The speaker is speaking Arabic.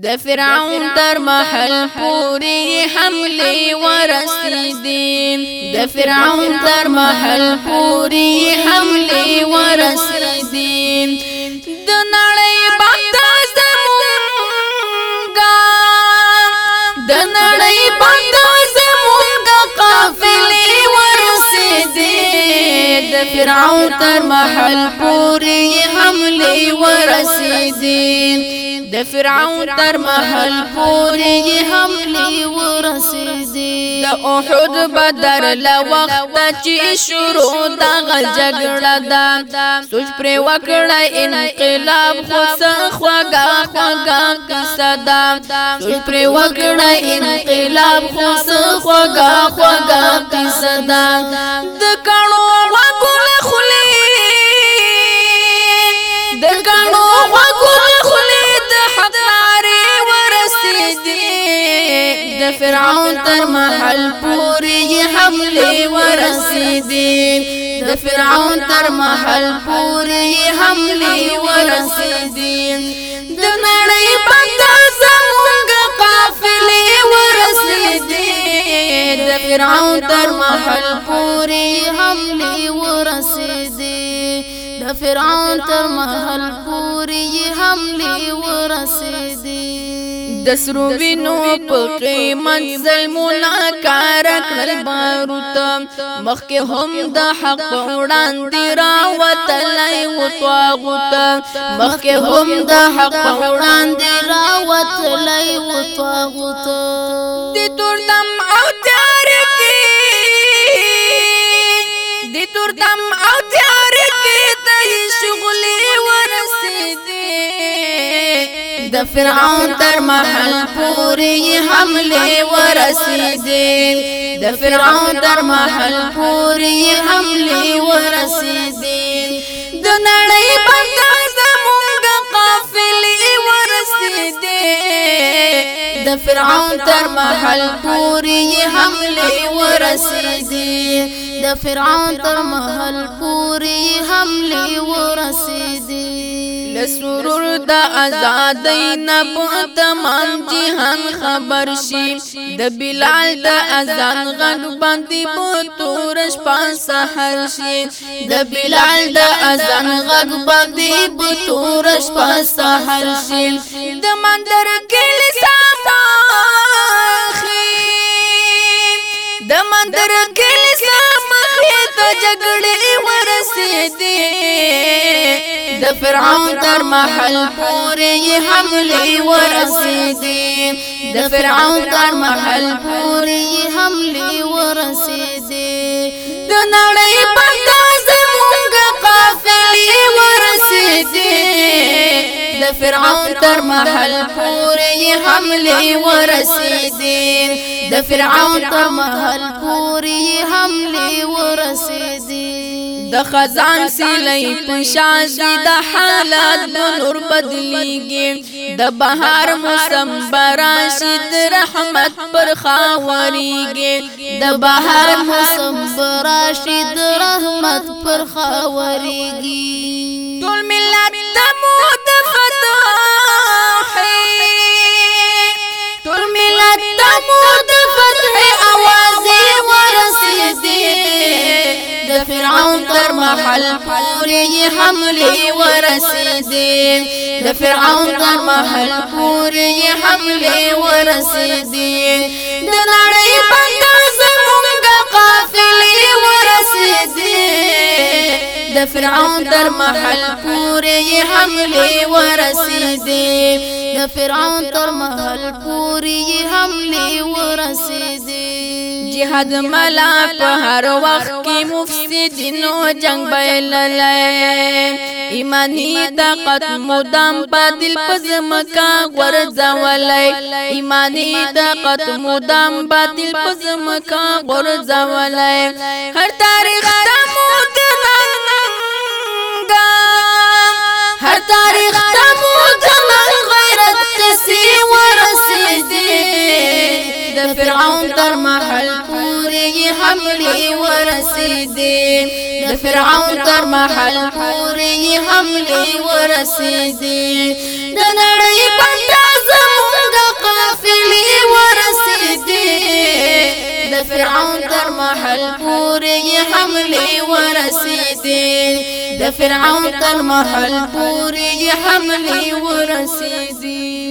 د فرعون تر محل پوری حمله ورسیدین د فرعون تر محل پوری حمله ورسیدین د نړۍ بنده زمونږه د نړۍ بنده زمونږه قافلې ورسیدین د فرعون تر محل پوری حمله ورسیدین د فرعون تر محل پوری حمله ورسېدي د احد بدر له وخت چې شروع د جګړه ده سوچ پر وکړه انقلاب خو خوګه کیسه ده سوچ پر وکړه انقلاب خو خوګه خوګه کیسه فرعون تر محل پوری حمله ورسیدي د فرعون تر محل پوری حمله ورسیدي د نړۍ بنده زمونږ قافلې ورسیدي د فرعون تر محل پوری حمله ورسیدي د فرعون تر محل پوری حمله ورسیدي د سرو وینو په قیمت ظلمونه کار کړل باروت. مخکې هم د حق وړاندې را وتلای و طاغوت مخکې هم د حق وړاندې را وتلای و طاغوت د تور دم او تیار کې د تور دم او تیار کې د شغلې د فرعون تر محل پوری حمله ورسیدي د فرعون تر محل پوری حمله ورسیدي د نړۍ بنده زمونږ قافلې ورسیدي د فرعون تر محل پوری حمله ورسیدي د فرعون تر محل پوری حمله ورسیدي لسرور د آزادۍ نه په تمام جهان خبر شي د بلال د اذان غږ باندې په تورش پان سحر شي د بلال د اذان غږ باندې په تورش پان سحر شي د مندر کلی سماخي د مندر کلی سماخي ته جګړې فرعون تر محل پورې حمله ورسېدي د فرعون تر محل پورې حمله ورسېدي د نړۍ بنده زمونږ قافلې ورسېدي د فرعون تر محل پورې حمله ورسېدي د فرعون تر محل پورې حمله ورسېدي د خزان سیلې پشاشي د حالات نور بدليږي د بهار موسم براشي د رحمت پر خاوريږي د بهار موسم براشي د رحمت پر خاوريږي پورې حمله ورسېدي د فرعون تر محل پورې حمله ورسېدي د نړۍ بنده زمونږ قافلې ورسېدي د فرعون تر محل پورې حمله ورسېدي د فرعون تر محل پورې حمله ورسېدي جهاد ملا په هر وخت کې مفسدینو جنگ بیللای ایمانی طاقت مدام بدل پزم کا غرزولای ایمانی طاقت مدام بدل پزم کا غرزولای هر تاریخ تمود ننګا هر تاریخ تمود غیرت کسی ورسیدي د فرعون تر محل حملي ورسېدې د فرعون تر محل حوري حملي ورسېدې د نړۍ پندا زموږ قافلې ورسېدې د فرعون تر محل حوري حملي ورسېدې د فرعون تر محل حوري حملي ورسېدې